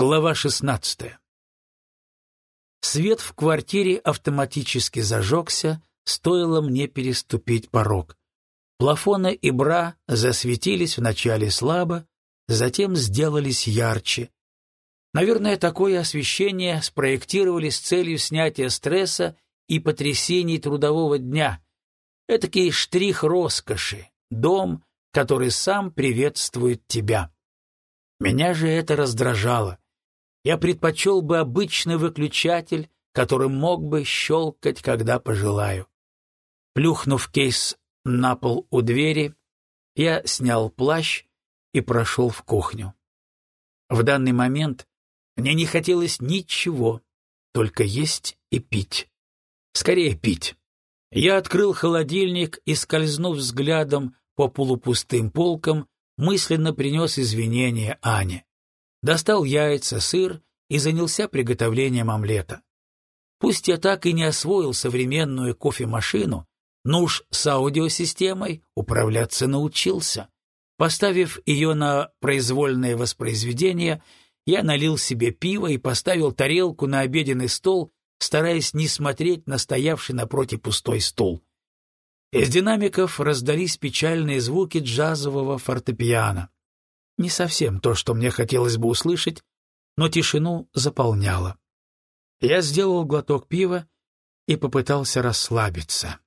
Глава 16. Свет в квартире автоматически зажегся, стоило мне переступить порог. Плафоны и бра засветились вначале слабо, затем сделались ярче. Наверное, такое освещение спроектировали с целью снятия стресса и потрясений трудового дня. Этакий штрих роскоши, дом, который сам приветствует тебя. Меня же это раздражало. Я предпочел бы обычный выключатель, который мог бы щелкать, когда пожелаю. Плюхнув кейс на пол у двери, я снял плащ и прошел в кухню. В данный момент мне не хотелось ничего, только есть и пить. Скорее пить. Я открыл холодильник и, скользнув взглядом по полупустым полкам, мысленно принес извинения Ане. Достал яйца, сыр и занялся приготовлением омлета. Пусть я так и не освоил современную кофемашину, но уж с аудиосистемой управляться научился. Поставив ее на произвольное воспроизведение, я налил себе пиво и поставил тарелку на обеденный стол, стараясь не смотреть на стоявший напротив пустой стул. Из динамиков раздались печальные звуки джазового фортепиано. Не совсем то, что мне хотелось бы услышать, но тишину заполняло. Я сделал глоток пива и попытался расслабиться.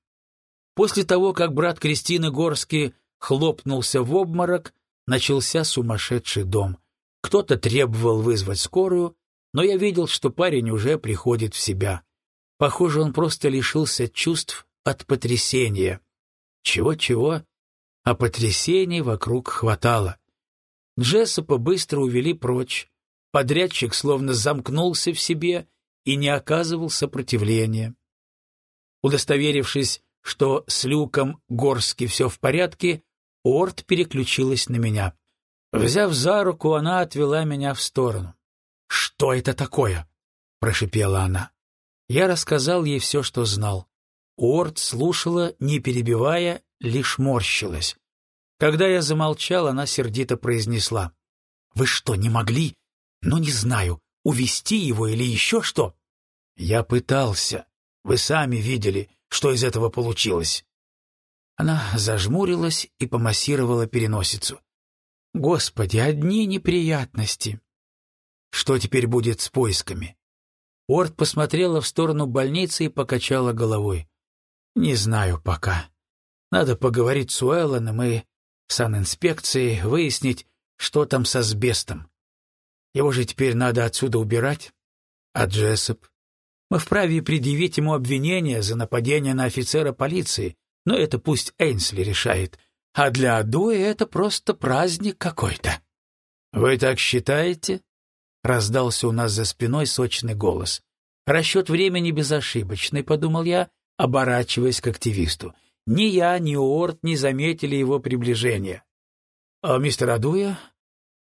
После того, как брат Кристины Горский хлопнулся в обморок, начался сумасшедший дом. Кто-то требовал вызвать скорую, но я видел, что парень уже приходит в себя. Похоже, он просто лишился чувств от потрясения. Чего-чего, а потрясений вокруг хватало. Джессопа быстро увели прочь. Подрядчик словно замкнулся в себе и не оказывал сопротивления. Удостоверившись, что с Люком Горски все в порядке, Орт переключилась на меня. Взяв за руку, она отвела меня в сторону. «Что это такое?» — прошипела она. Я рассказал ей все, что знал. Уорд слушала, не перебивая, лишь морщилась. Когда я замолчал, она сердито произнесла. «Вы что, не могли? Ну, не знаю, увести его или еще что?» «Я пытался. Вы сами видели, что из этого получилось». Она зажмурилась и помассировала переносицу. «Господи, одни неприятности!» «Что теперь будет с поисками?» Уорд посмотрела в сторону больницы и покачала головой. Не знаю пока. Надо поговорить с Уэллоном и санинспекцией, выяснить, что там с асбестом. Его же теперь надо отсюда убирать. А Джессоп? Мы вправе предъявить ему обвинение за нападение на офицера полиции, но это пусть Эйнсли решает. А для Адуи это просто праздник какой-то. «Вы так считаете?» — раздался у нас за спиной сочный голос. «Расчет времени безошибочный», — подумал я, оборачиваясь к активисту. Ни я, ни Уорд не заметили его приближения. «А, «Мистер Адуя,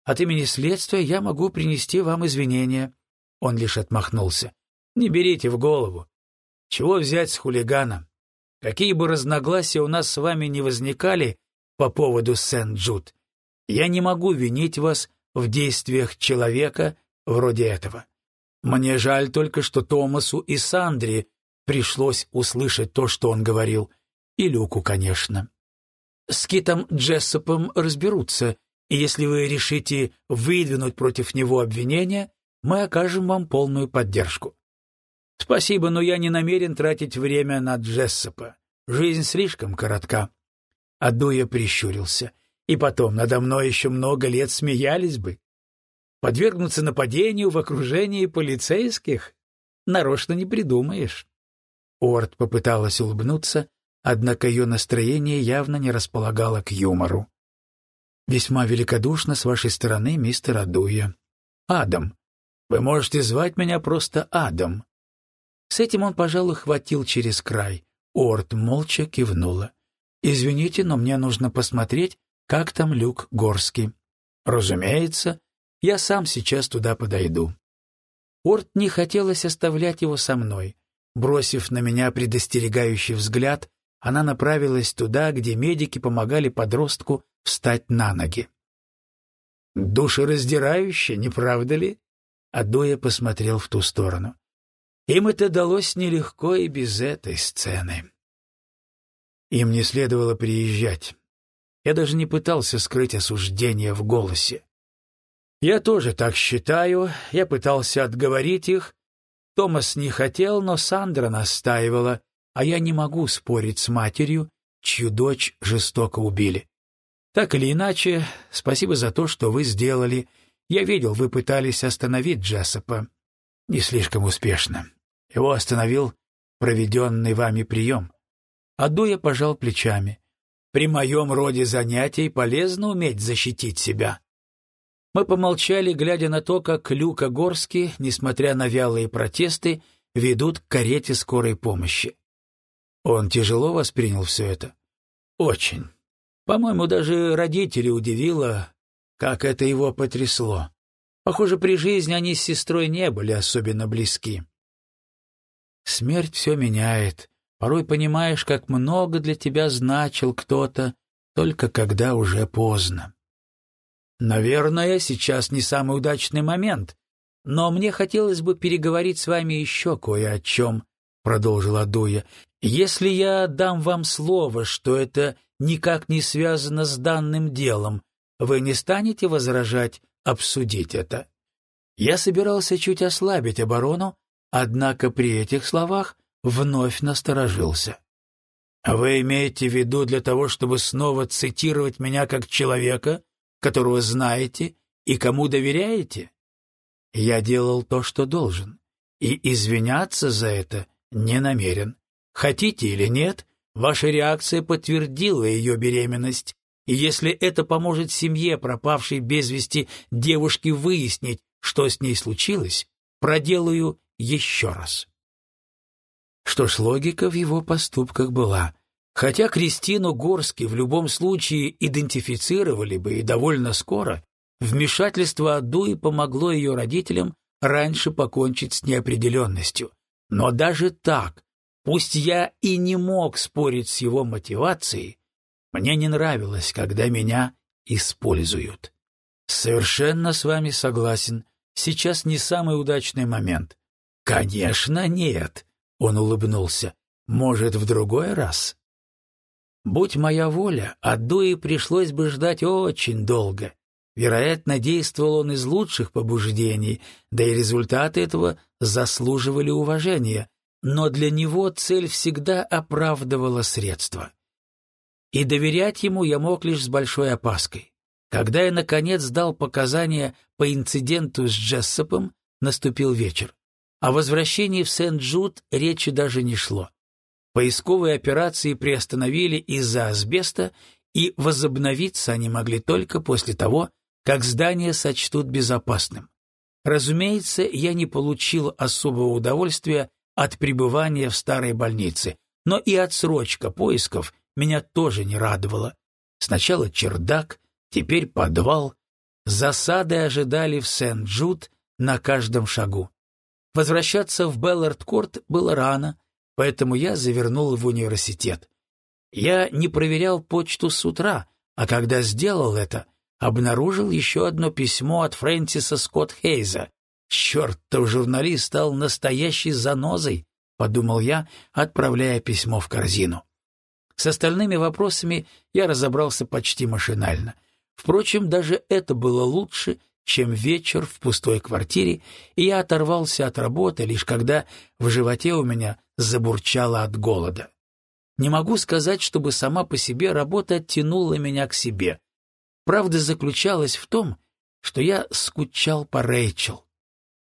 от имени следствия я могу принести вам извинения». Он лишь отмахнулся. «Не берите в голову. Чего взять с хулиганом? Какие бы разногласия у нас с вами не возникали по поводу Сент-Джуд, я не могу винить вас в действиях человека вроде этого. Мне жаль только, что Томасу и Сандре пришлось услышать то, что он говорил. И Люку, конечно. С Китом Джессопом разберутся, и если вы решите выдвинуть против него обвинения, мы окажем вам полную поддержку. Спасибо, но я не намерен тратить время на Джессопа. Жизнь слишком коротка. Адуя прищурился. И потом, надо мной еще много лет смеялись бы. Подвергнуться нападению в окружении полицейских? Нарочно не придумаешь. Уорд попыталась улыбнуться, однако ее настроение явно не располагало к юмору. «Весьма великодушно с вашей стороны, мистер Адуя. Адам. Вы можете звать меня просто Адам». С этим он, пожалуй, хватил через край. Уорд молча кивнула. «Извините, но мне нужно посмотреть, как там Люк Горский». «Разумеется, я сам сейчас туда подойду». Орт не хотелось оставлять его со мной. Бросив на меня предостерегающий взгляд, она направилась туда, где медики помогали подростку встать на ноги. «Душераздирающе, не правда ли?» Адуя посмотрел в ту сторону. Им это далось нелегко и без этой сцены. Им не следовало приезжать. Я даже не пытался скрыть осуждение в голосе. Я тоже так считаю, я пытался отговорить их. Томас не хотел, но Сандра настаивала, а я не могу спорить с матерью, чью дочь жестоко убили. Так или иначе, спасибо за то, что вы сделали. Я видел, вы пытались остановить Джессопа. Не слишком успешно. Его остановил проведенный вами прием. Адуя пожал плечами. При моем роде занятий полезно уметь защитить себя. Мы помолчали, глядя на то, как Люка Горский, несмотря на вялые протесты, ведут к карете скорой помощи. Он тяжело воспринял все это? Очень. По-моему, даже родители удивило, как это его потрясло. Похоже, при жизни они с сестрой не были особенно близки. Смерть все меняет. Порой понимаешь, как много для тебя значил кто-то, только когда уже поздно. Наверное, сейчас не самый удачный момент, но мне хотелось бы переговорить с вами еще кое о чем, — продолжила Дуя. Если я дам вам слово, что это никак не связано с данным делом, вы не станете возражать обсудить это? Я собирался чуть ослабить оборону, однако при этих словах вновь насторожился. «Вы имеете в виду для того, чтобы снова цитировать меня как человека, которого знаете и кому доверяете? Я делал то, что должен, и извиняться за это не намерен. Хотите или нет, ваша реакция подтвердила ее беременность, и если это поможет семье пропавшей без вести девушки выяснить, что с ней случилось, проделаю еще раз. Что ж, логика в его поступках была. Хотя Кристину Горски в любом случае идентифицировали бы и довольно скоро, вмешательство Адуи помогло ее родителям раньше покончить с неопределенностью. Но даже так, пусть я и не мог спорить с его мотивацией, мне не нравилось, когда меня используют. Совершенно с вами согласен. Сейчас не самый удачный момент. Конечно, нет, он улыбнулся. Может, в другой раз? Будь моя воля, от Дуи пришлось бы ждать очень долго. Вероятно, действовал он из лучших побуждений, да и результаты этого заслуживали уважения, но для него цель всегда оправдывала средства. И доверять ему я мог лишь с большой опаской. Когда я, наконец, дал показания по инциденту с Джессопом, наступил вечер. О возвращении в Сент-Джуд речи даже не шло. Поисковые операции приостановили из-за асбеста, и возобновиться они могли только после того, как здание сочтут безопасным. Разумеется, я не получил особого удовольствия от пребывания в старой больнице, но и отсрочка поисков меня тоже не радовала. Сначала чердак, теперь подвал. Засады ожидали в Сент-Джуд на каждом шагу. Возвращаться в Беллард-Корт было рано, поэтому я завернул в университет. Я не проверял почту с утра, а когда сделал это, обнаружил еще одно письмо от Фрэнсиса Скотт Хейза. «Чертов журналист стал настоящей занозой», — подумал я, отправляя письмо в корзину. С остальными вопросами я разобрался почти машинально. Впрочем, даже это было лучше, чем вечер в пустой квартире, и я оторвался от работы, лишь когда в животе у меня забурчало от голода. Не могу сказать, чтобы сама по себе работа оттянула меня к себе. Правда заключалась в том, что я скучал по Рэйчел.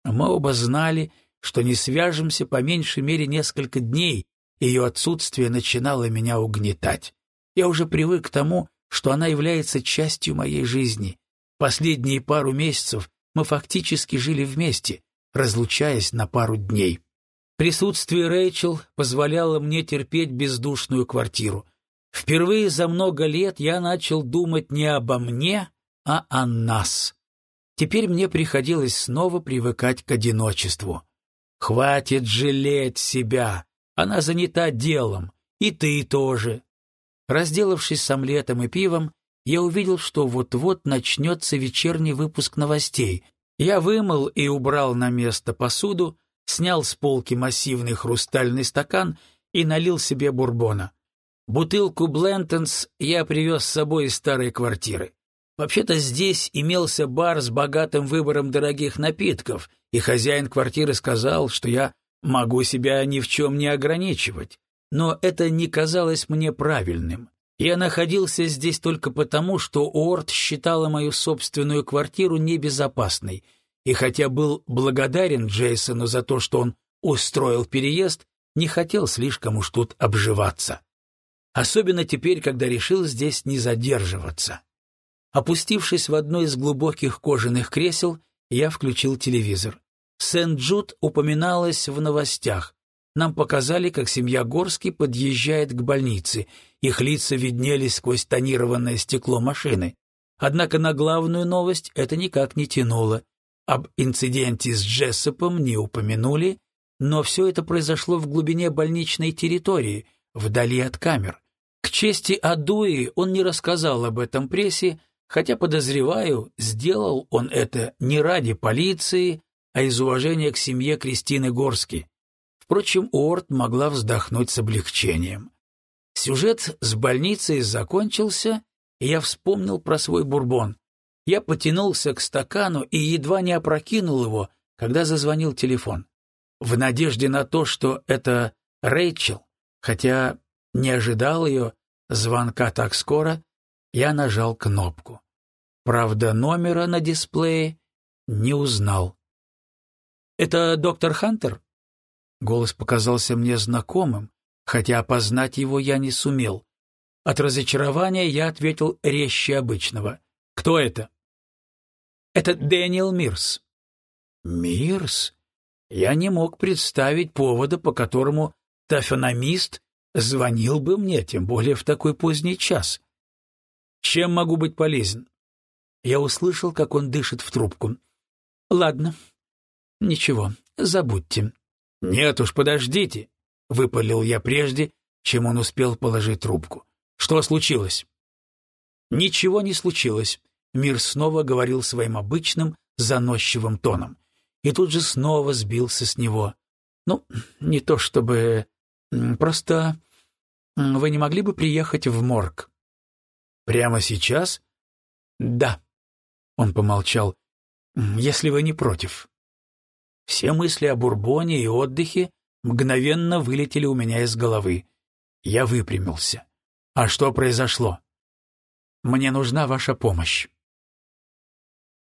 Мы оба знали, что не свяжемся по меньшей мере несколько дней, ее отсутствие начинало меня угнетать. Я уже привык к тому, что она является частью моей жизни. Последние пару месяцев мы фактически жили вместе, разлучаясь на пару дней. Присутствие Рэйчел позволяло мне терпеть бездушную квартиру. Впервые за много лет я начал думать не обо мне, а о нас. Теперь мне приходилось снова привыкать к одиночеству. Хватит жалеть себя, она занята делом, и ты тоже. Разделавшись с омлетом и пивом, я увидел, что вот-вот начнется вечерний выпуск новостей. Я вымыл и убрал на место посуду, снял с полки массивный хрустальный стакан и налил себе бурбона. Бутылку Блентонс я привез с собой из старой квартиры. Вообще-то здесь имелся бар с богатым выбором дорогих напитков, и хозяин квартиры сказал, что я могу себя ни в чем не ограничивать. Но это не казалось мне правильным. Я находился здесь только потому, что Уорд считала мою собственную квартиру небезопасной, и хотя был благодарен Джейсону за то, что он устроил переезд, не хотел слишком уж тут обживаться. Особенно теперь, когда решил здесь не задерживаться. Опустившись в одно из глубоких кожаных кресел, я включил телевизор. Сент-Джуд упоминалась в новостях. Нам показали, как семья Горский подъезжает к больнице. Их лица виднелись сквозь тонированное стекло машины. Однако на главную новость это никак не тянуло. Об инциденте с Джессопом не упомянули, но все это произошло в глубине больничной территории, вдали от камер. К чести Адуи он не рассказал об этом прессе, хотя, подозреваю, сделал он это не ради полиции, а из уважения к семье Кристины Горски. Впрочем, Уорд могла вздохнуть с облегчением. Сюжет с больницей закончился, и я вспомнил про свой бурбон. Я потянулся к стакану и едва не опрокинул его, когда зазвонил телефон. В надежде на то, что это Рэйчел, хотя не ожидал ее звонка так скоро, я нажал кнопку. Правда, номера на дисплее не узнал. «Это доктор Хантер?» Голос показался мне знакомым, хотя опознать его я не сумел. От разочарования я ответил резче обычного. «Кто это?» «Это Дэниел Мирс». «Мирс?» Я не мог представить повода, по которому тафономист звонил бы мне, тем более в такой поздний час. Чем могу быть полезен? Я услышал, как он дышит в трубку. Ладно. Ничего, забудьте. Нет уж, подождите, выпалил я прежде, чем он успел положить трубку. Что случилось? Ничего не случилось. Мир снова говорил своим обычным заносчивым тоном. И тут же снова сбился с него. Ну, не то чтобы... Просто вы не могли бы приехать в морг? Прямо сейчас? Да. Он помолчал. Если вы не против. Все мысли о бурбоне и отдыхе мгновенно вылетели у меня из головы. Я выпрямился. А что произошло? Мне нужна ваша помощь.